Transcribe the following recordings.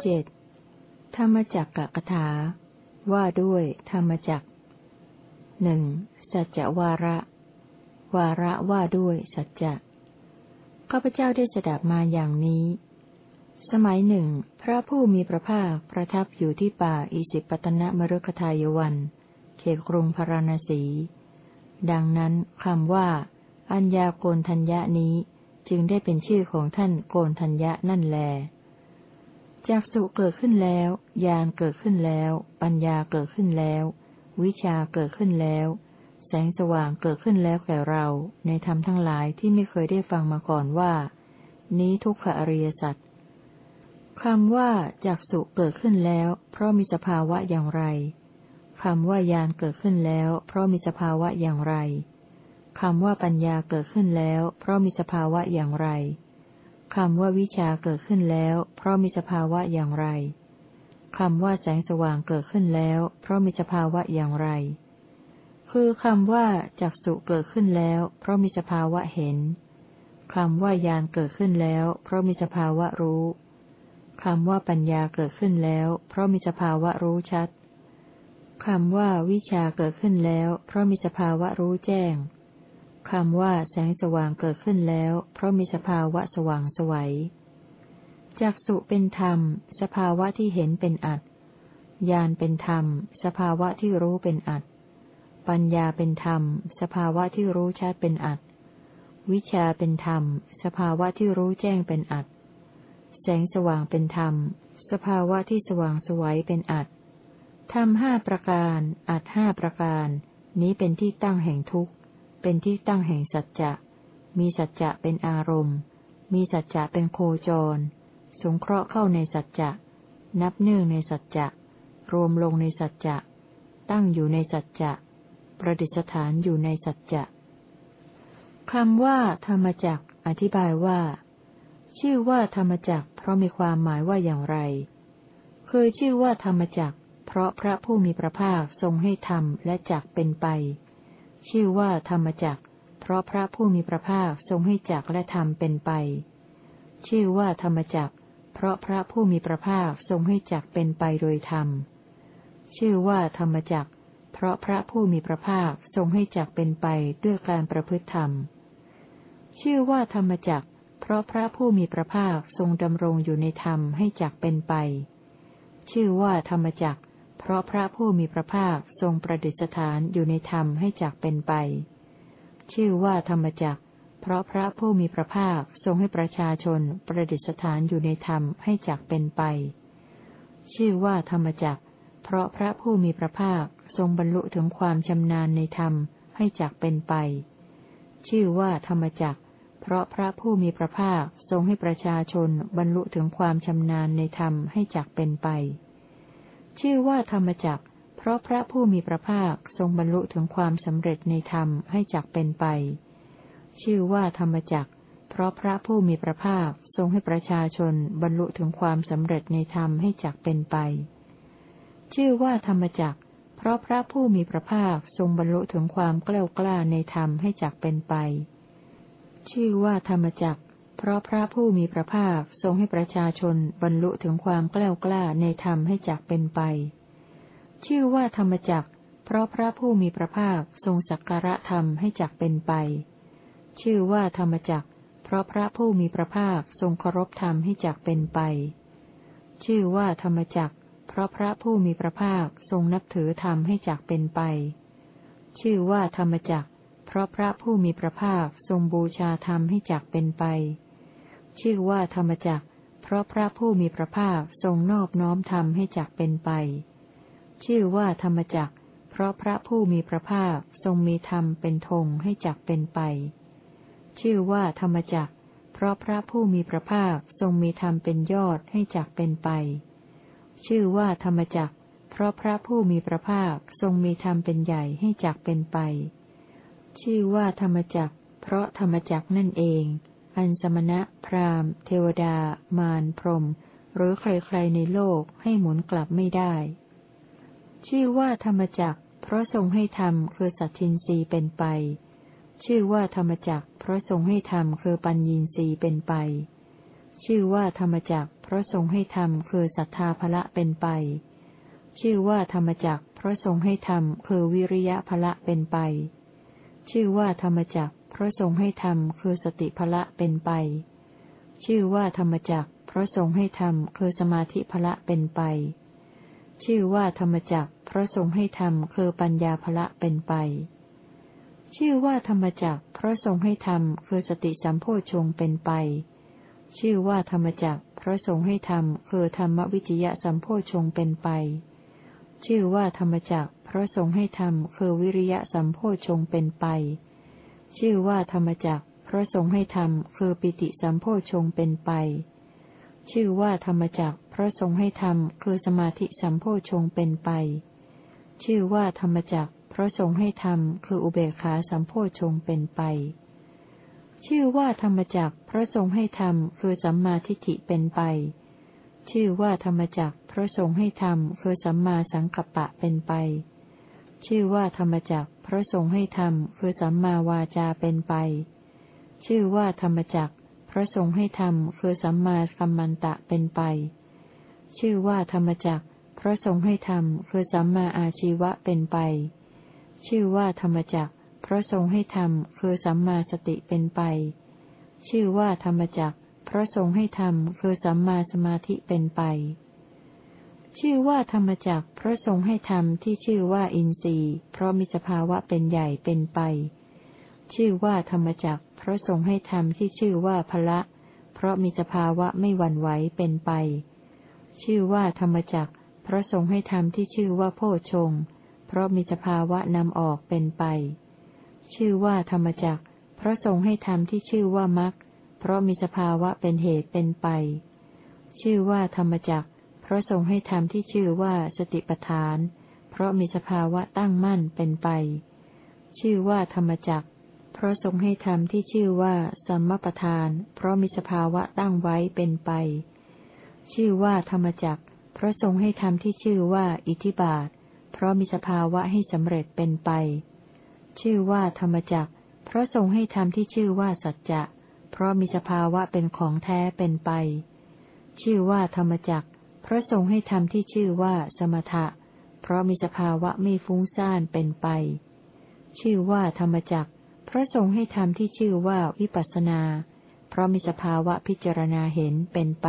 เจ็ดธรรมจักกะกถา ว่าด้วยธรรมจักหนึ่งสัจจวาระ วาระว่าด้วยสัจจะข้าพเจ้าได้สดับมาอย่างนี้ สมัยหนึ่ง พระผู้มีพระภาคประทับอยู่ที่ป่าอิสิปตนะมรุกทายวัน เขตกรุงพาราณสี ดังนั้นคำว่า อัญญาโกนทัญญานี้จึงได้เป็นชื่อของท่านโกนทัญญะนั่นแล จากสุเกิดขึ้นแล้ว ญาณเกิดขึ้นแล้ว ปัญญาเกิดขึ้นแล้ว วิชาเกิดขึ้นแล้ว แสงสว่างเกิดขึ้นแล้วแก่เรา ในธรรมทั้งหลายที่ไม่เคยได้ฟังมาก่อนว่า นี้ทุกขอริยสัจคำว่าจากสุเกิดขึ้นแล้ว เพราะมีสภาวะอย่างไรคำว่าญาณเกิดขึ้นแล้ว เพราะมีสภาวะอย่างไรคำว่าปัญญาเกิดขึ้นแล้ว เพราะมีสภาวะอย่างไร คำว่าวิชาเกิดขึ้นแล้ว เพราะมีสภาวะอย่างไรคำว่าแสงสว่างเกิดขึ้นแล้ว เพราะมีสภาวะอย่างไร คือคำว่าจักสุเกิดขึ้นแล้ว เพราะมีสภาวะเห็นคำว่ายานเกิดขึ้นแล้ว เพราะมีสภาวะรู้คำว่าปัญญาเกิดขึ้นแล้ว เพราะมีสภาวะรู้ชัดคำว่าวิชาเกิดขึ้นแล้ว เพราะมีสภาวะรู้แจ้ง คำว่าแสงสว่างเกิดขึ้นแล้ว เพราะมีสภาวะสว่างสวัยจักสุเป็นธรรม สภาวะที่เห็นเป็นอัตญาณเป็นธรรม สภาวะที่รู้เป็นอัตปัญญาเป็นธรรม สภาวะที่รู้ชัดเป็นอัตวิชาเป็นธรรม สภาวะที่รู้แจ้งเป็นอัตแสงสว่างเป็นธรรม สภาวะที่สว่างสวัยเป็นอัตธรรมห้าประการ อัตห้าประการ นี้เป็นที่ตั้งแห่งทุกข์ เป็นที่ตั้งแห่งสัจจะ มีสัจจะเป็นอารมณ์ มีสัจจะเป็นโคจร สงเคราะห์เข้าในสัจจะ นับเนื่องในสัจจะ รวมลงในสัจจะ ตั้งอยู่ในสัจจะ ประดิษฐานอยู่ในสัจจะคำว่า ธรรมจักอธิบายว่า ชื่อว่าธรรมจักเพราะมีความหมายว่าอย่างไร คือชื่อว่าธรรมจักเพราะพระผู้มีพระภาคทรงให้ธรรมและจักเป็นไป ชื่อว่าธรรมจักเพราะพระผู้มีพระภาคทรงให้จักและธรรมเป็นไป ชื่อว่าธรรมจักเพราะพระผู้มีพระภาคทรงให้จักเป็นไปโดยธรรม ชื่อว่าธรรมจักเพราะพระผู้มีพระภาคทรงให้จักเป็นไปด้วยการประพฤติธรรม ชื่อว่าธรรมจักเพราะพระผู้มีพระภาคทรงดำรงอยู่ในธรรมให้จักเป็นไป ชื่อว่าธรรมจัก เพราะพระผู้มีพระภาคทรงประดิษฐานอยู่ในธรรมให้จักเป็นไป ชื่อว่าธรรมจักเพราะพระผู้มีพระภาคทรงให้ประชาชนประดิษฐานอยู่ในธรรมให้จักเป็นไป ชื่อว่าธรรมจักเพราะพระผู้มีพระภาคทรงบรรลุถึงความชำนาญในธรรมให้จักเป็นไป ชื่อว่าธรรมจักเพราะพระผู้มีพระภาคทรงให้ประชาชนบรรลุถึงความชำนาญในธรรมให้จักเป็นไป ชื่อว่าธรรมจักเพราะพระผู้มีพระภาคทรงบรรลุถึงความสำเร็จในธรรมให้จักเป็นไป ชื่อว่าธรรมจักเพราะพระผู้มีพระภาคทรงให้ประชาชนบรรลุถึงความสำเร็จในธรรมให้จักเป็นไป ชื่อว่าธรรมจักเพราะพระผู้มีพระภาคทรงบรรลุถึงความกล้ากล้าในธรรมให้จักเป็นไป ชื่อว่าธรรมจัก เพราะพระผู้มีพระภาคทรงให้ประชาชนบรรลุถึงความกล้ากล้าในธรรมให้จักเป็นไป ชื่อว่าธรรมจักเพราะพระผู้มีพระภาคทรงสักการะธรรมให้จักเป็นไป ชื่อว่าธรรมจักเพราะพระผู้มีพระภาคทรงเคารพธรรมให้จักเป็นไป ชื่อว่าธรรมจักเพราะพระผู้มีพระภาคทรงนับถือธรรมให้จักเป็นไป ชื่อว่าธรรมจักเพราะพระผู้มีพระภาคทรงบูชาธรรมให้จักเป็นไป ชื่อว่าธรรมจักเพราะพระผู้มีพระภาคทรงนอบน้อมธรรมให้จักเป็นไป ชื่อว่าธรรมจักเพราะพระผู้มีพระภาคทรงมีธรรมเป็นธงให้จักเป็นไป ชื่อว่าธรรมจักเพราะพระผู้มีพระภาคทรงมีธรรมเป็นยอดให้จักเป็นไป ชื่อว่าธรรมจักเพราะพระผู้มีพระภาคทรงมีธรรมเป็นใหญ่ให้จักเป็นไป ชื่อว่าธรรมจักเพราะธรรมจักนั่นเอง อันสมณะ พราหมณ์ เทวดา มาร พรหม หรือใครๆในโลกให้หมุนกลับไม่ได้ ชื่อว่าธรรมจักเพราะทรงให้ธรรมคือสัตทินรีเป็นไป ชื่อว่าธรรมจักเพราะทรงให้ธรรมคือปัญญีรีเป็นไป ชื่อว่าธรรมจักเพราะทรงให้ธรรมคือศรัทธาภละเป็นไป ชื่อว่าธรรมจักเพราะทรงให้ธรรมคือวิริยะภละเป็นไป ชื่อว่าธรรมจัก ราะทรงให้ธรรมคือสติภละเป็นไป ชื่อว่าธรรมจักเพราะทรงให้ธรรมคือสมาธิภละเป็นไป ชื่อว่าธรรมจักเพราะทรงให้ธรรมคือปัญญาภละเป็นไป ชื่อว่าธรรมจักเพราะทรงให้ธรรมคือสติสัมโพชงเป็นไป ชื่อว่าธรรมจักเพราะทรงให้ธรรมคือธรรมวิจยะสัมโพชงเป็นไป ชื่อว่าธรรมจักเพราะทรงให้ธรรมคือวิริยะสัมโพชงเป็นไป ชื่อว่าธรรมจักเพราะทรงให้ธรรมคือปิติสัมโพชงเป็นไป ชื่อว่าธรรมจักเพราะทรงให้ธรรมคือสมาธิสัมโพชงเป็นไป ชื่อว่าธรรมจักเพราะทรงให้ธรรมคืออุเบกขาสัมโพชงเป็นไป ชื่อว่าธรรมจักเพราะทรงให้ธรรมคือสัมมาทิฏฐิเป็นไป ชื่อว่าธรรมจักเพราะทรงให้ธรรมคือสัมมาสังกัปปะเป็นไป ชื่อว่าธรรมจัก พราะทรงให้ธรรมคือสัมมาวาจาเป็นไป ชื่อว่าธรรมจักพระทรงให้ธรรมคือสัมมาสัมมันตะเป็นไป ชื่อว่าธรรมจักพระทรงให้ธรรมคือสัมมาอาชีวะเป็นไป ชื่อว่าธรรมจักพระทรงให้ธรรมคือสัมมาสติเป็นไป ชื่อว่าธรรมจักพระทรงให้ธรรมคือสัมมาสมาธิเป็นไป ชื่อว่าธรรมจักพระทรงให้ธรรมที่ชื่อว่าอินทรีย์ เพราะมีสภาวะเป็นใหญ่เป็นไป ชื่อว่าธรรมจักพระทรงให้ธรรมที่ชื่อว่าพละ เพราะมีสภาวะไม่หวั่นไหวเป็นไป ชื่อว่าธรรมจักพระทรงให้ธรรมที่ชื่อว่าโพชง เพราะมีสภาวะนำออกเป็นไป ชื่อว่าธรรมจักพระทรงให้ธรรมที่ชื่อว่ามรรคเพราะมีสภาวะเป็นเหตุเป็นไป ชื่อว่าธรรมจักเพ ราะทรงให้ธรรมที่ชื่อว่าสติปทาน เพราะมีสภาวะตั้งมั่นเป็นไป ชื่อว่าธรรมจักเพราะทรงให้ธรรมที่ชื่อว่าสัมมปทาน เพราะมีสภาวะตั้งไว้เป็นไป ชื่อว่าธรรมจักเพราะทรงให้ธรรมที่ชื่อว่าอิทธิบาท เพราะมีสภาวะให้สำเร็จเป็นไป ชื่อว่าธรรมจักเพราะทรงให้ธรรมที่ชื่อว่าสัจจะ เพราะมีสภาวะเป็นของแท้เป็นไป ชื่อว่าธรรมจักเพระทรงให้ธรรมที่ชื่อว่าสมถะ เพราะมีสภาวะไม่ฟุ้งซ่านเป็นไป ชื่อว่าธรรมจักพระทรงให้ธรรมที่ชื่อว่าวิปัสสนา เพราะมีสภาวะพิจารณาเห็นเป็นไป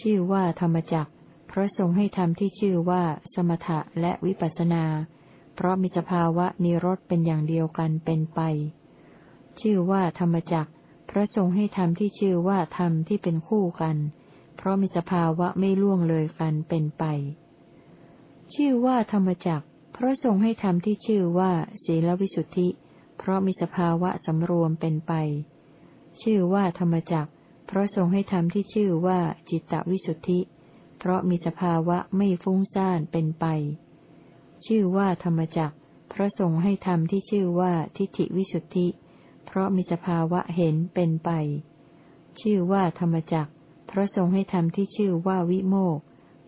ชื่อว่าธรรมจักพระทรงให้ธรรมที่ชื่อว่าสมถะและวิปัสสนา เพราะมีสภาวะนิรสเป็นอย่างเดียวกันเป็นไป ชื่อว่าธรรมจักพระทรงให้ธรรมที่ชื่อว่าธรรมที่เป็นคู่กัน เพราะมีสภาวะไม่ล่วงเลยกันเป็นไป ชื่อว่าธรรมจักเพราะทรงให้ธรรมที่ชื่อว่า ศีลวิสุทธิ เพราะมีสภาวะสำรวมเป็นไป ชื่อว่าธรรมจักเพราะทรงให้ธรรมที่ชื่อว่าจิตตวิสุทธิ เพราะมีสภาวะไม่ฟุ้งซ่านเป็นไป ชื่อว่าธรรมจักเพราะทรงให้ธรรมที่ชื่อว่าทิฏฐิวิสุทธิ เพราะมีสภาวะเห็นเป็นไป ชื่อว่าธรรมจัก เพราะทรงให้ธรรมที่ชื่อว่าวิโมก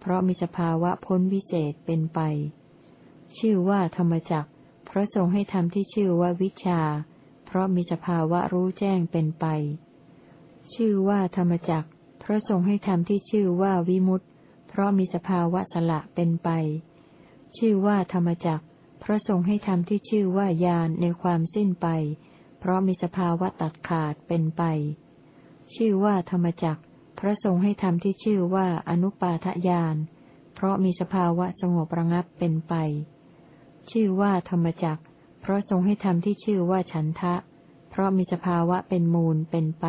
เพราะมีสภาวะพ้นวิเศษเป็นไป ชื่อว่าธรรมจักเพราะทรงให้ธรรมที่ชื่อว่าวิชา เพราะมีสภาวะรู้แจ้งเป็นไป ชื่อว่าธรรมจักเพราะทรงให้ธรรมที่ชื่อว่าวิมุตเพราะมีสภาวะสละเป็นไป ชื่อว่าธรรมจักเพราะทรงให้ธรรมที่ชื่อว่าญาณในความสิ้นไป เพราะมีสภาวะตัดขาดเป็นไป ชื่อว่าธรรมจัก พระทรงให้ธรรมที่ชื่อว่าอนุปาทญาณ เพราะมีสภาวะสงบระงับเป็นไป ชื่อว่าธรรมจักเพราะทรงให้ธรรมที่ชื่อว่าฉันทะ เพราะมีสภาวะเป็นมูลเป็นไป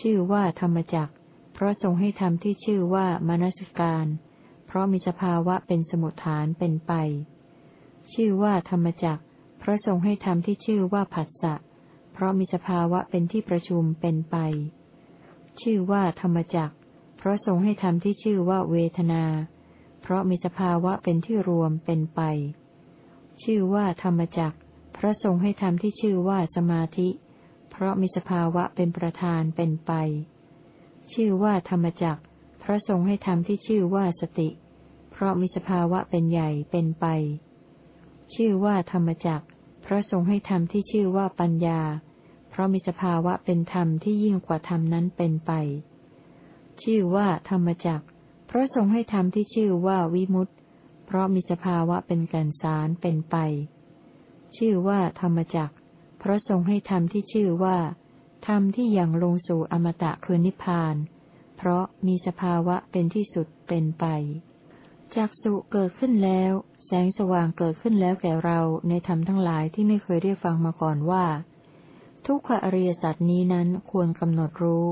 ชื่อว่าธรรมจักเพราะทรงให้ธรรมที่ชื่อว่ามนสการ เพราะมีสภาวะเป็นสมุทฐานเป็นไป ชื่อว่าธรรมจักเพราะทรงให้ธรรมที่ชื่อว่าผัสสะ เพราะมีสภาวะเป็นที่ประชุมเป็นไป ชื่อว่าธรรมจักเพราะทรงให้ธรรมที่ชื่อว่าเวทนา เพราะมีสภาวะเป็นที่รวมเป็นไป ชื่อว่าธรรมจักเพราะทรงให้ธรรมที่ชื่อว่าสมาธิ เพราะมีสภาวะเป็นประธานเป็นไป ชื่อว่าธรรมจักเพราะทรงให้ธรรมที่ชื่อว่าสติ เพราะมีสภาวะเป็นใหญ่เป็นไป ชื่อว่าธรรมจักเพราะทรงให้ธรรมที่ชื่อว่าปัญญา เพราะมีสภาวะเป็นธรรมที่ยิ่งกว่าธรรมนั้นเป็นไป ชื่อว่าธรรมจักเพราะทรงให้ธรรมที่ชื่อว่าวิมุตติเพราะมีสภาวะเป็นแก่นสารเป็นไป ชื่อว่าธรรมจักเพราะทรงให้ธรรมที่ชื่อว่าธรรมที่ยังลงสู่อมตะคือนิพพาน เพราะมีสภาวะเป็นที่สุดเป็นไปจักสุเกิดขึ้นแล้ว แสงสว่างเกิดขึ้นแล้วแก่เราในธรรมทั้งหลายที่ไม่เคยได้ฟังมาก่อนว่า ทุกขอริยสัตว์นี้นั้นควรกำหนดรู้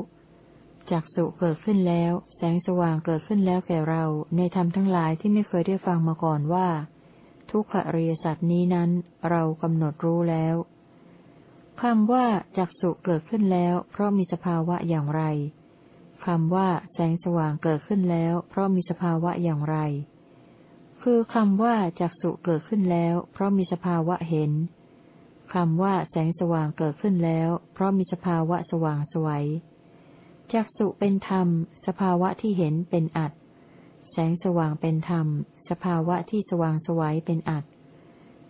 จักสุเกิดขึ้นแล้ว แสงสว่างเกิดขึ้นแล้วแก่เรา ในธรรมทั้งหลายที่ไม่เคยได้ฟังมาก่อนว่า ทุกขอริยสัตว์นี้นั้น เรากำหนดรู้แล้วคำว่าจักสุเกิดขึ้นแล้ว เพราะมีสภาวะอย่างไรคำว่าแสงสว่างเกิดขึ้นแล้ว เพราะมีสภาวะอย่างไร คือคำว่าจักสุเกิดขึ้นแล้ว เพราะมีสภาวะเห็น คำว่าแสงสว่างเกิดขึ้นแล้ว เพราะมีสภาวะสว่างสวัยจักสุเป็นธรรม สภาวะที่เห็นเป็นอัด แสงสว่างเป็นธรรม สภาวะที่สว่างสวัยเป็นอัด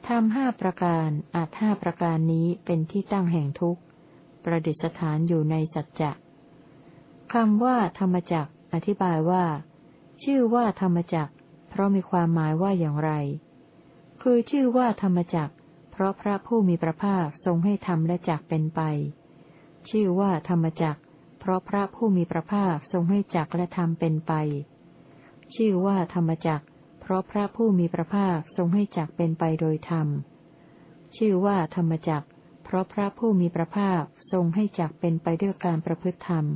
ธรรมห้าประการอาจห้าประการนี้เป็นที่ตั้งแห่งทุกข์ ประดิษฐานอยู่ในสัจจะคำว่าธรรมจักอธิบายว่า ชื่อว่าธรรมจักเพราะมีความหมายว่าอย่างไร คือชื่อว่าธรรมจักเพ ราะพระผู้มีพระภาคทรงให้ธรรมและจักเป็นไป ชื่อว่าธรรมจักเพราะพระผู้มีพระภาคทรงให้จักและธรรมเป็นไป ชื่อว่าธรรมจักเพราะพระผู้มีพระภาคทรงให้จักเป็นไปโดยธรรม ชื่อว่าธรรมจักเพราะพระผู้มีพระภาคทรงให้จักเป็นไปด้วยการประพฤติธรรม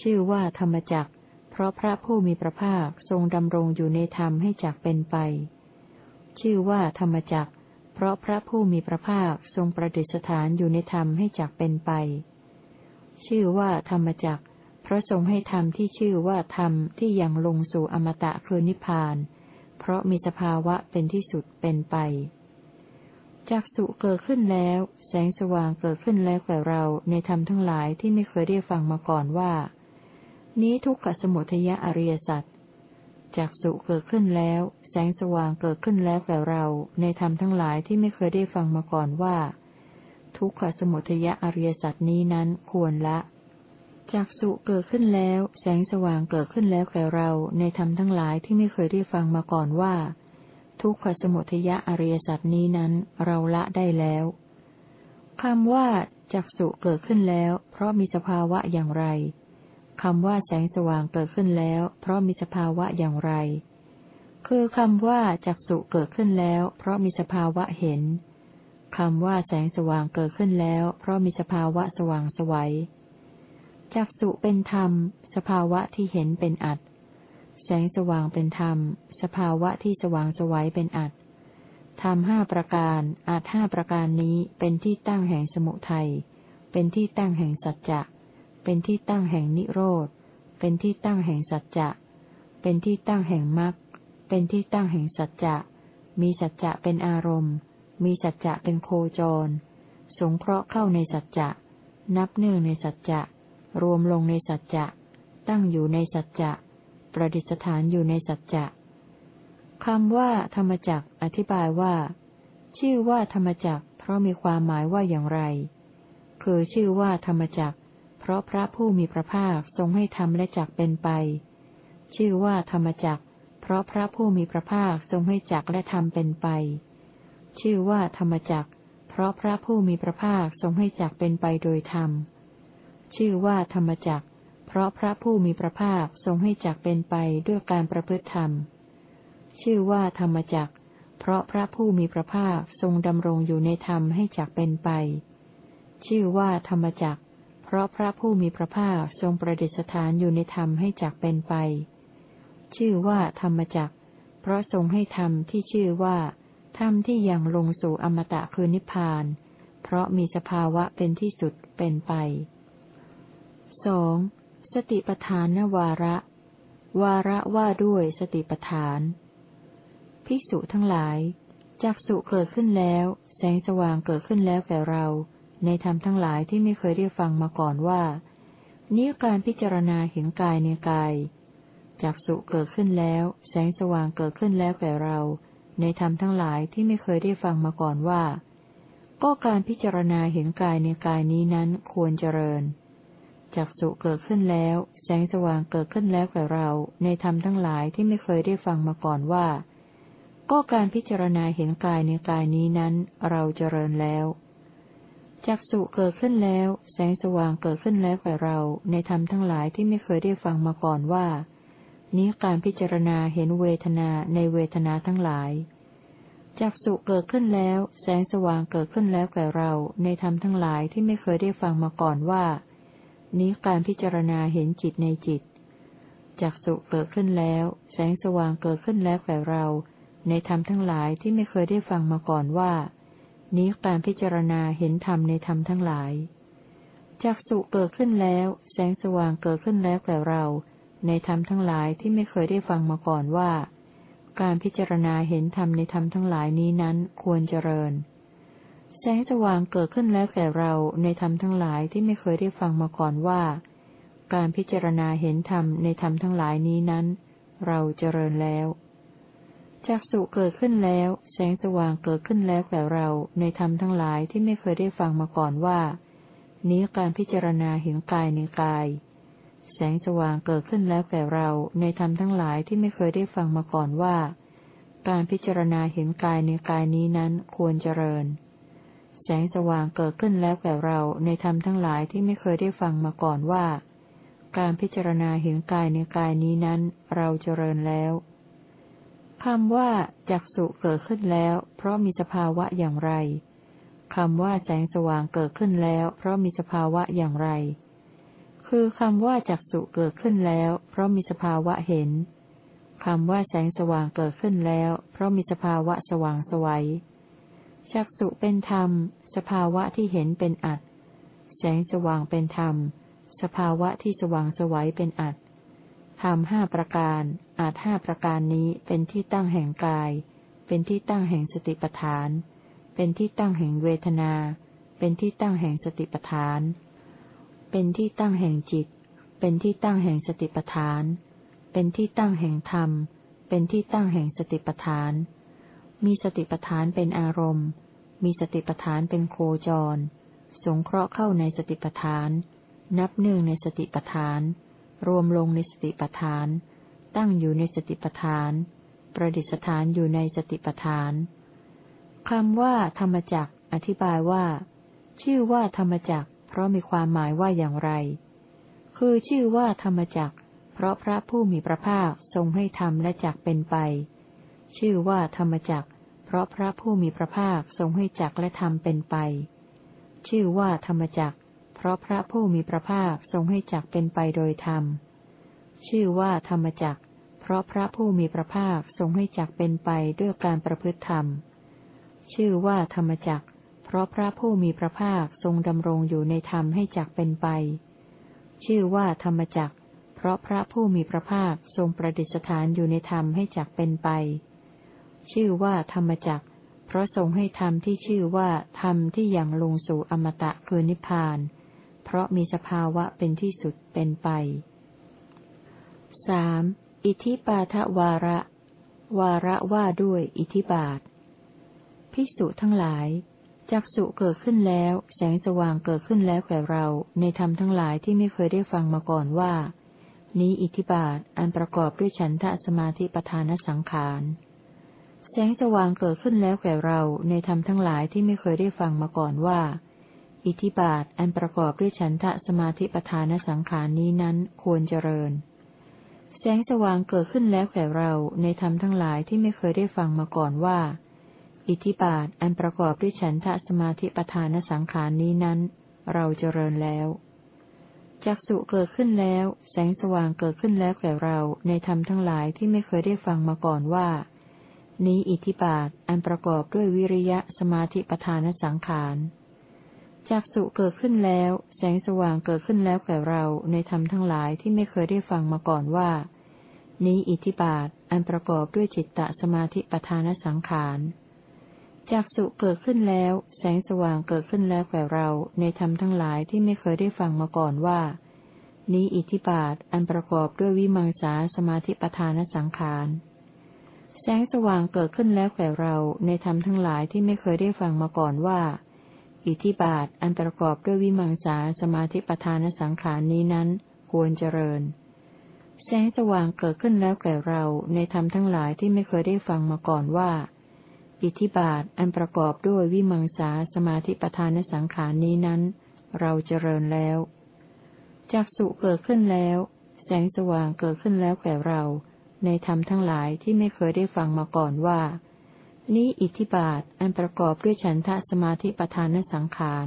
ชื่อว่าธรรมจักเพราะพระผู้มีพระภาคทรงดำรงอยู่ในธรรมให้จักเป็นไป ชื่อว่าธรรมจัก เพราะพระผู้มีพระภาคทรงประดิษฐานอยู่ในธรรมให้จักเป็นไป ชื่อว่าธรรมจักเพราะทรงให้ธรรมที่ชื่อว่าธรรมที่ยังลงสู่อมตะคือนิพพาน เพราะมีสภาวะเป็นที่สุดเป็นไปจากสุเกิดขึ้นแล้ว แสงสว่างเกิดขึ้นแล้วแก่เราในธรรมทั้งหลายที่ไม่เคยได้ฟังมาก่อนว่า นี้ทุกขสมุทัยอริยสัจจากสุเกิดขึ้นแล้ว แสงสว่างเกิดขึ้นแล้วแก่เราในธรรมทั้งหลายที่ไม่เคยได้ฟังมาก่อนว่า ทุกขสมุทยอริยสัจนี้นั้นควรละจากสุเกิดขึ้นแล้ว แสงสว่างเกิดขึ้นแล้วแก่เราในธรรมทั้งหลายที่ไม่เคยได้ฟังมาก่อนว่า ทุกขสมุทยะอริยสัจนี้นั้นเราละได้แล้วคำว่าจากสุเกิดขึ้นแล้ว เพราะมีสภาวะอย่างไรคำว่าแสงสว่างเกิดขึ้นแล้ว เพราะมีสภาวะอย่างไร คือคำว่าจากสุเกิดขึ้นแล้ว เพราะมีสภาวะเห็นคำว่าแสงสว่างเกิดขึ้นแล้ว เพราะมีสภาวะสว่างสวัยจักสุเป็นธรรม สภาวะที่เห็นเป็นอัด แสงสว่างเป็นธรรม สภาวะที่สว่างสวัยเป็นอัดธรรมห้าประการอาจห้าประการนี้เป็นที่ตั้งแห่งสมุทัย เป็นที่ตั้งแห่งสัจจะ เป็นที่ตั้งแห่งนิโรธ เป็นที่ตั้งแห่งสัจจะ เป็นที่ตั้งแห่งมรรค เป็นที่ตั้งแห่งสัจจะ มีสัจจะเป็นอารมณ์ มีสัจจะเป็นโคจร สงเคราะห์เข้าในสัจจะ นับเนื่องในสัจจะ รวมลงในสัจจะ ตั้งอยู่ในสัจจะ ประดิษฐานอยู่ในสัจจะคำว่าธรรมจักอธิบายว่า ชื่อว่าธรรมจักเพราะมีความหมายว่าอย่างไร คือชื่อว่าธรรมจักเพราะพระผู้มีพระภาคทรงให้ธรรมและจักเป็นไป ชื่อว่าธรรมจัก เพราะพระผู้มีพระภาคทรงให้จักและธรรมเป็นไป ชื่อว่าธรรมจักเพราะพระผู้มีพระภาคทรงให้จักเป็นไปโดยธรรม ชื่อว่าธรรมจักเพราะพระผู้มีพระภาคทรงให้จักเป็นไปด้วยการประพฤติธรรม ชื่อว่าธรรมจักเพราะพระผู้มีพระภาคทรงดำรงอยู่ในธรรมให้จักเป็นไป ชื่อว่าธรรมจักเพราะพระผู้มีพระภาคทรงประดิษฐานอยู่ในธรรมให้จักเป็นไป ชื่อว่าธรรมจักเพราะทรงให้ธรรมที่ชื่อว่าธรรมที่ยังลงสู่อมตะคือนิพพาน เพราะมีสภาวะเป็นที่สุดเป็นไปสองสติปทานนวาระ วาระว่าด้วยสติปทาน ภิกษุทั้งหลายจากสุเกิดขึ้นแล้ว แสงสว่างเกิดขึ้นแล้วแก่เรา ในธรรมทั้งหลายที่ไม่เคยได้ฟังมาก่อนว่า นี้การพิจารณาเห็นกายในกาย จากสุเกิดขึ้นแล้ว แสงสว่างเกิดขึ้นแล้วแก่เรา ในธรรมทั้งหลายที่ไม่เคยได้ฟังมาก่อนว่า ก็การพิจารณาเห็นกายในกายนี้นั้นควรเจริญจักสุเกิดขึ้นแล้ว แสงสว่างเกิดขึ้นแล้วแก่เรา ในธรรมทั้งหลายที่ไม่เคยได้ฟังมาก่อนว่า ก็การพิจารณาเห็นกายในกายนี้นั้น เราเจริญแล้วจักสุเกิดขึ้นแล้ว แสงสว่างเกิดขึ้นแล้วแก่เรา ในธรรมทั้งหลายที่ไม่เคยได้ฟังมาก่อนว่า นี้การพิจารณาเห็นเวทนาในเวทนาทั้งหลายจักสุเกิดขึ้นแล้ว แสงสว่างเกิดขึ้นแล้วแก่เรา ในธรรมทั้งหลายที่ไม่เคยได้ฟังมาก่อนว่า นี้การพิจารณาเห็นจิตในจิตจักสุเกิดขึ้นแล้ว แสงสว่างเกิดขึ้นแล้วแก่เรา ในธรรมทั้งหลายที่ไม่เคยได้ฟังมาก่อนว่า นี้การพิจารณาเห็นธรรมในธรรมทั้งหลายจักสุเกิดขึ้นแล้ว แสงสว่างเกิดขึ้นแล้วแก่เรา ในธรรมทั้งหลายที่ไม่เคยได้ฟังมาก่อนว่า การพิจารณาเห็นธรรมในธรรมทั้งหลายนี้นั้นควรเจริญ แสงสว่างเกิดขึ้นแล้วแก่เราในธรรมทั้งหลายที่ไม่เคยได้ฟังมาก่อนว่า การพิจารณาเห็นธรรมในธรรมทั้งหลายนี้นั้น เราเจริญแล้วจักสุเกิดขึ้นแล้ว แสงสว่างเกิดขึ้นแล้วแก่เราในธรรมทั้งหลายที่ไม่เคยได้ฟังมาก่อนว่า นี้การพิจารณาเห็นกายในกาย แสงสว่างเกิดขึ้นแล้วแก่เราในธรรมทั้งหลายที่ไม่เคยได้ฟังมาก่อนว่า การพิจารณาเห็นกายในกายนี้นั้นควรเจริญ แสงสว่างเกิดขึ้นแล้วแก่เราในธรรมทั้งหลายที่ไม่เคยได้ฟังมาก่อนว่า การพิจารณาเห็นกายในกายนี้นั้น เราเจริญแล้วคำว่าจักสุเกิดขึ้นแล้ว เพราะมีสภาวะอย่างไรคำว่าแสงสว่างเกิดขึ้นแล้ว เพราะมีสภาวะอย่างไร คือคำว่าจักสุเกิดขึ้นแล้ว เพราะมีสภาวะเห็นคำว่าแสงสว่างเกิดขึ้นแล้ว เพราะมีสภาวะสว่างสวัยจักสุเป็นธรรม สภาวะที่เห็นเป็นอัด แสงสว่างเป็นธรรม สภาวะที่สว่างสวัยเป็นอัดธรรมห้าประการ อาจห้าประการนี้เป็นที่ตั้งแห่งกาย เป็นที่ตั้งแห่งสติปัฏฐาน เป็นที่ตั้งแห่งเวทนา เป็นที่ตั้งแห่งสติปัฏฐาน เป็นที่ตั้งแห่งจิต เป็นที่ตั้งแห่งสติปัฏฐาน เป็นที่ตั้งแห่งธรรม เป็นที่ตั้งแห่งสติปัฏฐาน มีสติปัฏฐานเป็นอารมณ์ มีสติปัฏฐานเป็นโคจร สงเคราะห์เข้าในสติปัฏฐาน นับเนื่งในสติปัฏฐาน รวมลงในสติปัฏฐาน ตั้งอยู่ในสติปัฏฐาน ประดิษฐานอยู่ในสติปัฏฐานคำว่าธรรมจักอธิบายว่า ชื่อว่าธรรมจัก เพราะมีความหมายว่าอย่างไร คือชื่อว่าธรรมจักเพราะพระผู้มีพระภาคทรงให้ธรรมและจักเป็นไป ชื่อว่าธรรมจักเพราะพระผู้มีพระภาคทรงให้จักและธรรมเป็นไป ชื่อว่าธรรมจักเพราะพระผู้มีพระภาคทรงให้จักเป็นไปโดยธรรม ชื่อว่าธรรมจักเพราะพระผู้มีพระภาคทรงให้จักเป็นไปด้วยการประพฤติธรรม ชื่อว่าธรรมจัก เพราะพระผู้มีพระภาคทรงดำรงอยู่ในธรรมให้จักเป็นไป ชื่อว่าธรรมจักเพราะพระผู้มีพระภาคทรงประดิษฐานอยู่ในธรรมให้จักเป็นไป ชื่อว่าธรรมจักเพราะทรงให้ธรรมที่ชื่อว่าธรรมที่ยังลงสู่อมตะคือนิพพาน เพราะมีสภาวะเป็นที่สุดเป็นไปสอิทิปาทวาระ วาระว่าด้วยอิทิบาทภิกษุทั้งหลาย จักสุเกิดขึ้นแล้ว แสงสว่างเกิดขึ้นแล้วแก่เรา ในธรรมทั้งหลายที่ไม่เคยได้ฟังมาก่อนว่า นี้อิทธิบาทอันประกอบด้วยฉันทะสมาธิปทานสังขารแสงสว่างเกิดขึ้นแล้วแก่เรา ในธรรมทั้งหลายที่ไม่เคยได้ฟังมาก่อนว่า อิทธิบาทอันประกอบด้วยฉันทะสมาธิปทานสังขารนี้นั้นควรเจริญ แสงสว่างเกิดขึ้นแล้วแก่เรา ในธรรมทั้งหลายที่ไม่เคยได้ฟังมาก่อนว่า อิทธิบาทอันประกอบด้วยฉันทะสมาธิปทานสังขารนี้นั้น เราเจริญแล้วจักสุเกิดขึ้นแล้ว แสงสว่างเกิดขึ้นแล้วแก่เราในธรรมทั้งหลายที่ไม่เคยได้ฟังมาก่อนว่า นี้อิทธิบาทอันประกอบด้วยวิริยะสมาธิปทานสังขารจักสุเกิดขึ้นแล้ว แสงสว่างเกิดขึ้นแล้วแก่เราในธรรมทั้งหลายที่ไม่เคยได้ฟังมาก่อนว่า นี้อิทธิบาทอันประกอบด้วยจิตตสมาธิปทานสังขาร จากสุเกิดขึ้นแล้ว แสงสว่างเกิดขึ้นแล้วแก่เรา ในธรรมทั้งหลายที่ไม่เคยได้ฟังมาก่อนว่า นี้อิทธิบาทอันประกอบด้วยวิมังสาสมาธิปทานสังขาร แสงสว่างเกิดขึ้นแล้วแก่เราในธรรมทั้งหลายที่ไม่เคยได้ฟังมาก่อนว่า อิทธิบาทอันประกอบด้วยวิมังสาสมาธิปทานสังขารนี้นั้น ควรเจริญ แสงสว่างเกิดขึ้นแล้วแก่เราในธรรมทั้งหลายที่ไม่เคยได้ฟังมาก่อนว่า อิทธิบาทอันประกอบด้วยวิมังสาสมาธิปทานสังขารนี้นั้น เราเจริญแล้วจักสุเกิดขึ้นแล้ว แสงสว่างเกิดขึ้นแล้วแก่เรา ในธรรมทั้งหลายที่ไม่เคยได้ฟังมาก่อนว่า นี้อิทธิบาทอันประกอบด้วยฉันทะสมาธิปทานสังขาร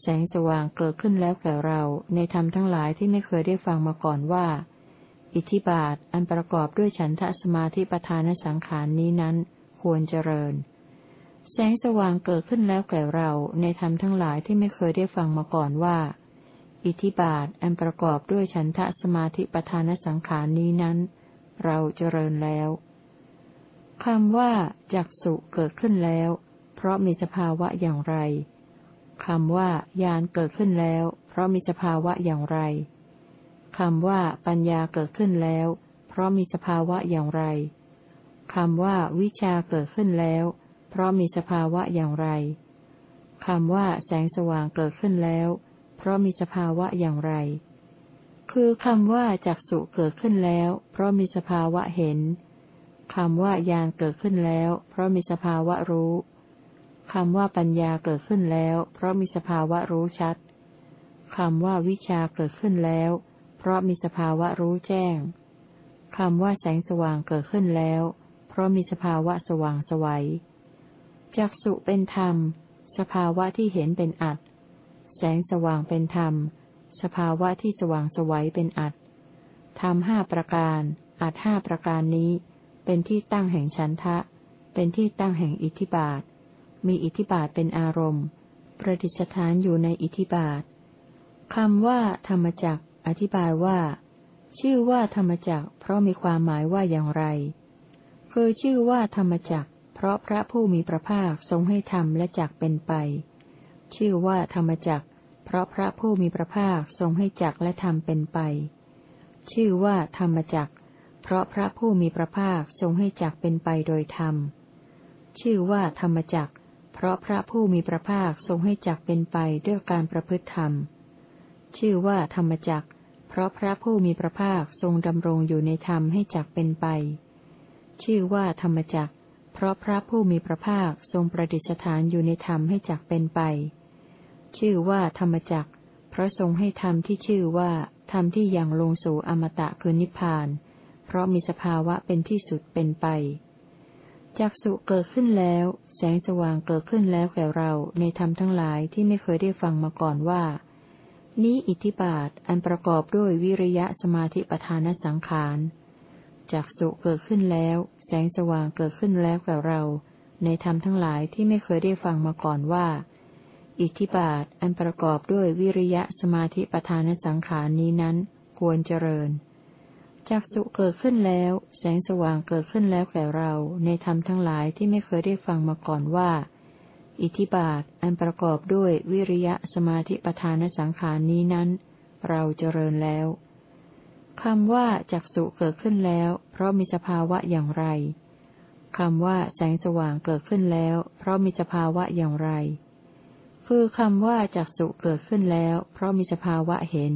แสงสว่างเกิดขึ้นแล้วแก่เรา ในธรรมทั้งหลายที่ไม่เคยได้ฟังมาก่อนว่า อิทธิบาทอันประกอบด้วยฉันทะสมาธิปทานสังขารนี้นั้น ควรเจริญ แสงสว่างเกิดขึ้นแล้วแก่เราในธรรมทั้งหลายที่ไม่เคยได้ฟังมาก่อนว่า อิทธิบาทอันประกอบด้วยฉันทะสมาธิปทานสังขารนี้นั้น เราเจริญแล้วคำว่าจักสุเกิดขึ้นแล้ว เพราะมีสภาวะอย่างไรคำว่ายานเกิดขึ้นแล้ว เพราะมีสภาวะอย่างไรคำว่าปัญญาเกิดขึ้นแล้ว เพราะมีสภาวะอย่างไร คำว่าวิชาเกิดขึ้นแล้ว เพราะมีสภาวะอย่างไร คำว่าแสงสว่างเกิดขึ้นแล้ว เพราะมีสภาวะอย่างไร คือคำว่าจักสุเกิดขึ้นแล้ว เพราะมีสภาวะเห็น คำว่ายานเกิดขึ้นแล้ว เพราะมีสภาวะรู้คำว่าปัญญาเกิดขึ้นแล้ว เพราะมีสภาวะรู้ชัดคำว่าวิชาเกิดขึ้นแล้ว เพราะมีสภาวะรู้แจ้งคำว่าแสงสว่างเกิดขึ้นแล้ว ราะมีสภาวะสว่างสวัยจักสุเป็นธรรม สภาวะที่เห็นเป็นอัตแสงสว่างเป็นธรรม สภาวะที่สว่างสวัยเป็นอัตธรรมห้าประการอัตห้าประการนี้ เป็นที่ตั้งแห่งฉันทะ เป็นที่ตั้งแห่งอิทธิบาท มีอิทธิบาทเป็นอารมณ์ ประดิษฐานอยู่ในอิทธิบาทคำว่า ธรรมจักอธิบายว่า ชื่อว่าธรรมจักเพราะมีความหมายว่าอย่างไร คือชื่อว่าธรรมจักเพราะพระผู้มีพระภาคทรงให้ธรรมและจักเป็นไป ชื่อว่าธรรมจักเพราะพระผู้มีพระภาคทรงให้จักและธรรมเป็นไป ชื่อว่าธรรมจักเพราะพระผู้มีพระภาคทรงให้จักเป็นไปโดยธรรม ชื่อว่าธรรมจักเพราะพระผู้มีพระภาคทรงให้จักเป็นไปด้วยการประพฤติธรรม ชื่อว่าธรรมจักเพราะพระผู้มีพระภาคทรงดำรงอยู่ในธรรมให้จักเป็นไป ชื่อว่าธรรมจักเพราะพระผู้มีพระภาคทรงประดิษฐานอยู่ในธรรมให้จักเป็นไป ชื่อว่าธรรมจักเพราะทรงให้ธรรมที่ชื่อว่าธรรมที่ยังลงสู่อมตะคือนิพพาน เพราะมีสภาวะเป็นที่สุดเป็นไปจักสุเกิดขึ้นแล้ว แสงสว่างเกิดขึ้นแล้วแก่เราในธรรมทั้งหลายที่ไม่เคยได้ฟังมาก่อนว่า นี้อิทธิบาทอันประกอบด้วยวิริยะสมาธิปทานสังขาร จักสุเกิดขึ้นแล้ว แสงสว่างเกิดขึ้นแล้วแก่เรา ในธรรมทั้งหลายที่ไม่เคยได้ฟังมาก่อนว่า อิทธิบาทอันประกอบด้วยวิริยะสมาธิประธานสังขารนี้นั้น ควรเจริญจักสุเกิดขึ้นแล้ว แสงสว่างเกิดขึ้นแล้วแก่เรา ในธรรมทั้งหลายที่ไม่เคยได้ฟังมาก่อนว่า อิทธิบาทอันประกอบด้วยวิริยะสมาธิประธานสังขารนี้นั้น เราเจริญแล้ว คำว่าจักสุเกิดขึ้นแล้ว เพราะมีสภาวะอย่างไรคำว่าแสงสว่างเกิดขึ้นแล้ว เพราะมีสภาวะอย่างไร คือคำว่าจักสุเกิดขึ้นแล้ว เพราะมีสภาวะเห็น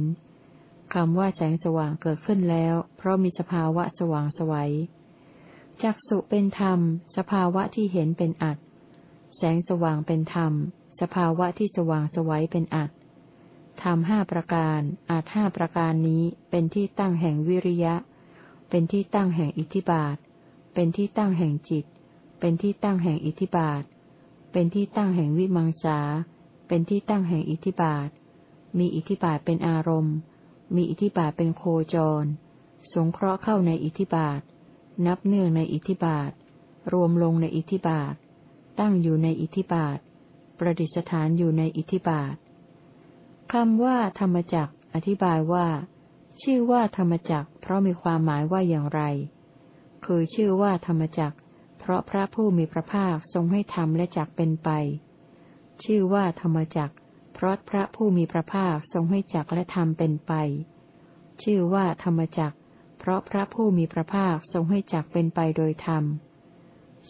คำว่าแสงสว่างเกิดขึ้นแล้ว เพราะมีสภาวะสว่างสวัยจักสุเป็นธรรม สภาวะที่เห็นเป็นอัตแสงสว่างเป็นธรรม สภาวะที่สว่างสวัยเป็นอัต ธรรมห้าประการ อาจห้าประการนี้เป็นที่ตั้งแห่งวิริยะ เป็นที่ตั้งแห่งอิทธิบาท เป็นที่ตั้งแห่งจิต เป็นที่ตั้งแห่งอิทธิบาท เป็นที่ตั้งแห่งวิมังสา เป็นที่ตั้งแห่งอิทธิบาท มีอิทธิบาทเป็นอารมณ์ มีอิทธิบาทเป็นโคจร สงเคราะห์เข้าในอิทธิบาท นับเนื่องในอิทธิบาท รวมลงในอิทธิบาท ตั้งอยู่ในอิทธิบาท ประดิษฐานอยู่ในอิทธิบาท คำว่าธรรมจักอธิบายว่า ชื่อว่าธรรมจักเพราะมีความหมายว่าอย่างไร คือชื่อว่าธรรมจักเพราะพระผู้มีพระภาคทรงให้ธรรมและจักเป็นไป ชื่อว่าธรรมจักเพราะพระผู้มีพระภาคทรงให้จักและธรรมเป็นไป ชื่อว่าธรรมจักเพราะพระผู้มีพระภาคทรงให้จักเป็นไปโดยธรรม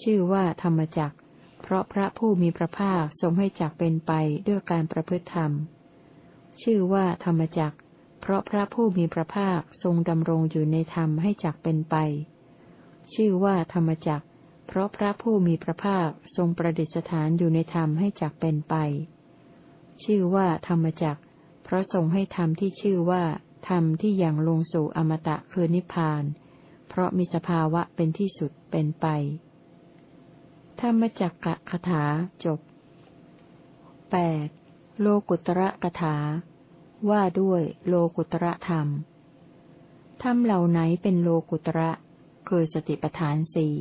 ชื่อว่าธรรมจักเพราะพระผู้มีพระภาคทรงให้จักเป็นไปด้วยการประพฤติธรรม ชื่อว่าธรรมจักเพราะพระผู้มีพระภาคทรงดำรงอยู่ในธรรมให้จักเป็นไป ชื่อว่าธรรมจักเพราะพระผู้มีพระภาคทรงประดิษฐานอยู่ในธรรมให้จักเป็นไป ชื่อว่าธรรมจักเพราะทรงให้ธรรมที่ชื่อว่าธรรมที่ยังลงสู่อมตะคือนิพพาน เพราะมีสภาวะเป็นที่สุดเป็นไป ธรรมจักกะคาถาจบ 8. โลกุตระกถา ว่าด้วยโลกุตระธรรม ธรรมเหล่าไหนเป็นโลกุตระ คือสติปทานสี่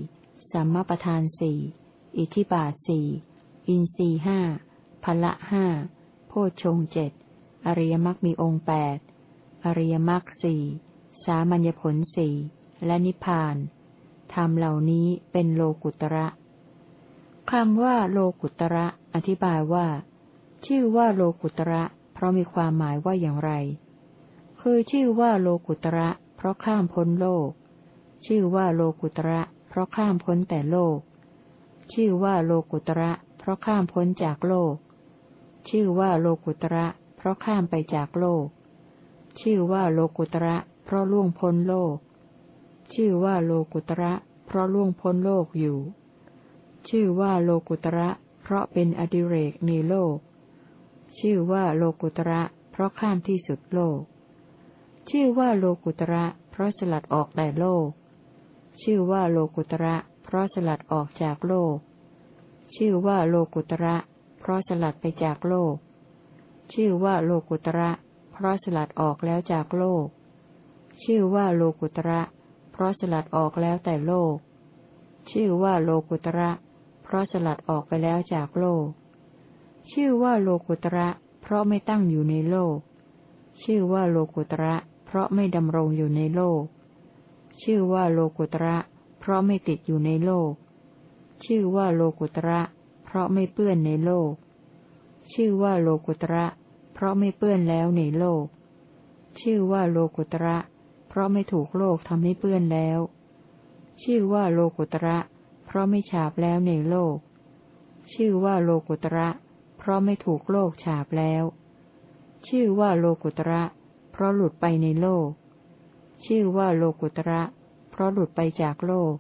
สัมมาปทานสี่ อิทิบาทสี่ อินทรีห้าพละห้า โพชงเจ็ด อริยมรรคมีองค์แปด อริยมรรคสี่ สามัญญผลสี่ และนิพพาน ธรรมเหล่านี้เป็นโลกุตระ คำว่าโลกุตระ อธิบายว่า ชื่อว่าโลกุตระ เพราะมีความหมายว่าอย่างไร คือชื่อว่าโลกุตระ เพราะข้ามพ้นโลก ชื่อว่าโลกุตระ เพราะข้ามพ้นแต่โลก ชื่อว่าโลกุตระ เพราะข้ามพ้นจากโลก ชื่อว่าโลกุตระ เพราะข้ามไปจากโลก ชื่อว่าโลกุตระ เพราะล่วงพ้นโลก ชื่อว่าโลกุตระ เพราะล่วงพ้นโลกอยู่ ชื่อว่าโลกุตระ เพราะเป็นอดิเรกในโลก ชื่อว่าโลกุตระ เพราะข้ามที่สุดโลก ชื่อว่าโลกุตระ เพราะสลัดออกแต่โลก ชื่อว่าโลกุตระ เพราะสลัดออกจากโลก ชื่อว่าโลกุตระ เพราะสลัดไปจากโลก ชื่อว่าโลกุตระ เพราะสลัดออกแล้วจากโลก ชื่อว่าโลกุตระ เพราะสลัดออกแล้วแต่โลก ชื่อว่าโลกุตระ เพราะสลัดออกไปแล้วจากโลก ชื่อว่าโลกุตระ เพราะไม่ตั้งอยู่ในโลก ชื่อว่าโลกุตระ เพราะไม่ดำรงอยู่ในโลก ชื่อว่าโลกุตระ เพราะไม่ติดอยู่ในโลก ชื่อว่าโลกุตระ เพราะไม่เปื้อนในโลก ชื่อว่าโลกุตระ เพราะไม่เปื้อนแล้วในโลก ชื่อว่าโลกุตระ เพราะไม่ถูกโลกทำให้เปื้อนแล้ว ชื่อว่าโลกุตระ เพราะไม่ฉาบแล้วในโลก ชื่อว่าโลกุตระ เพราะไม่ถูกโลกฉาบแล้ว ชื่อว่าโลกุตระ เพราะหลุดไปในโลก ชื่อว่าโลกุตระ เพราะหลุดไปจากโลก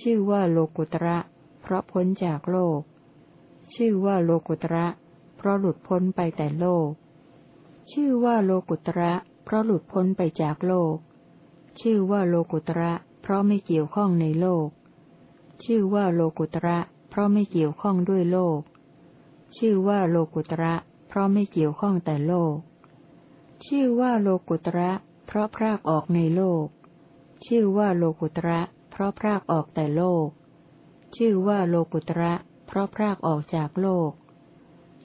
ชื่อว่าโลกุตระ เพราะพ้นจากโลก ชื่อว่าโลกุตระ เพราะหลุดพ้นไปแต่โลก ชื่อว่าโลกุตระ เพราะหลุดพ้นไปจากโลก ชื่อว่าโลกุตระ เพราะไม่เกี่ยวข้องในโลก ชื่อว่าโลกุตระ เพราะไม่เกี่ยวข้องด้วยโลก ชื่อว่าโลกุตระ เพราะไม่เกี่ยวข้องแต่โลก ชื่อว่าโลกุตระ เพราะพรากออกในโลก ชื่อว่าโลกุตระ เพราะพรากออกแต่โลก ชื่อว่าโลกุตระ เพราะพรากออกจากโลก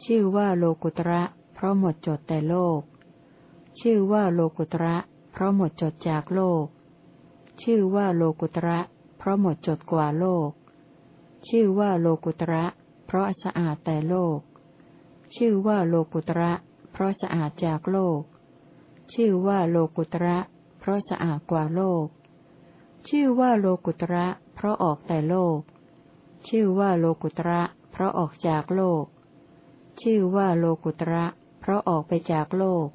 ชื่อว่าโลกุตระ เพราะหมดจดแต่โลก ชื่อว่าโลกุตระ เพราะหมดจดจากโลก ชื่อว่าโลกุตระ เพราะหมดจดกว่าโลก ชื่อว่าโลกุตระ เพราะสะอาดแต่โลก ชื่อว่าโลกุตระ เพราะสะอาดจากโลก ชื่อว่าโลกุตระ เพราะสะอาดกว่าโลก ชื่อว่าโลกุตระ เพราะออกแต่โลก ชื่อว่าโลกุตระ เพราะออกจากโลก ชื่อว่าโลกุตระ เพราะออกไปจากโลก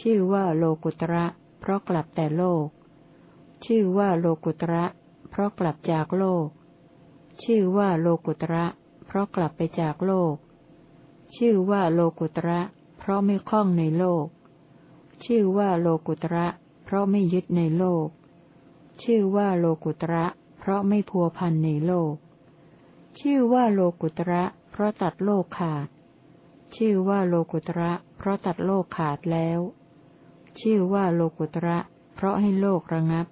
ชื่อว่าโลกุตระ เพราะกลับแต่โลก ชื่อว่าโลกุตระ เพราะกลับจากโลก ชื่อว่าโลกุตระเราะกลับไปจากโลก ชื่อว่าโลกุตระ เพราะไม่คล้องในโลก ชื่อว่าโลกุตระ เพราะไม่ยึดในโลก ชื่อว่าโลกุตระ เพราะไม่พัวพันในโลก ชื่อว่าโลกุตระ เพราะตัดโลกขาด ชื่อว่าโลกุตระ เพราะตัดโลกขาดแล้ว ชื่อว่าโลกุตระ เพราะให้โลกระงับ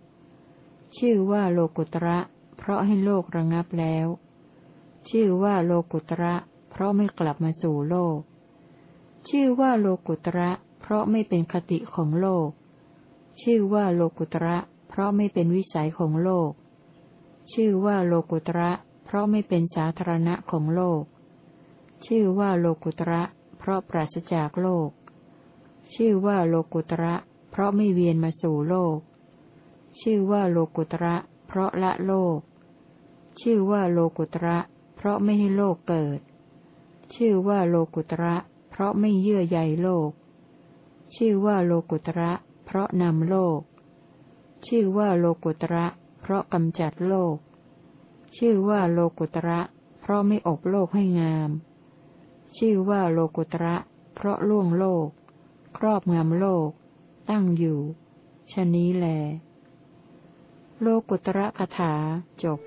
ชื่อว่าโลกุตระ เพราะให้โลกระงับแล้ว ชื่อว่าโลกุตระ เพราะไม่กลับมาสู่โลก ชื่อว่าโลกุตระ เพราะไม่เป็นคติของโลก ชื่อว่าโลกุตระ เพราะไม่เป็นวิสัยของโลก ชื่อว่าโลกุตระ เพราะไม่เป็นสาธารณะของโลก ชื่อว่าโลกุตระ เพราะปราศจากโลก ชื่อว่าโลกุตระ เพราะไม่เวียนมาสู่โลก ชื่อว่าโลกุตระ เพราะละโลก ชื่อว่าโลกุตระเราะไม่ให้โลกเกิด ชื่อว่าโลกุตระ เพราะไม่เยื่อใยโลก ชื่อว่าโลกุตระ เพราะนำโลก ชื่อว่าโลกุตระ เพราะกำจัดโลก ชื่อว่าโลกุตระ เพราะไม่อบโลกให้งาม ชื่อว่าโลกุตระ เพราะล่วงโลก ครอบงำโลก ตั้งอยู่ชนี้แล โลกุตระคาถาจบ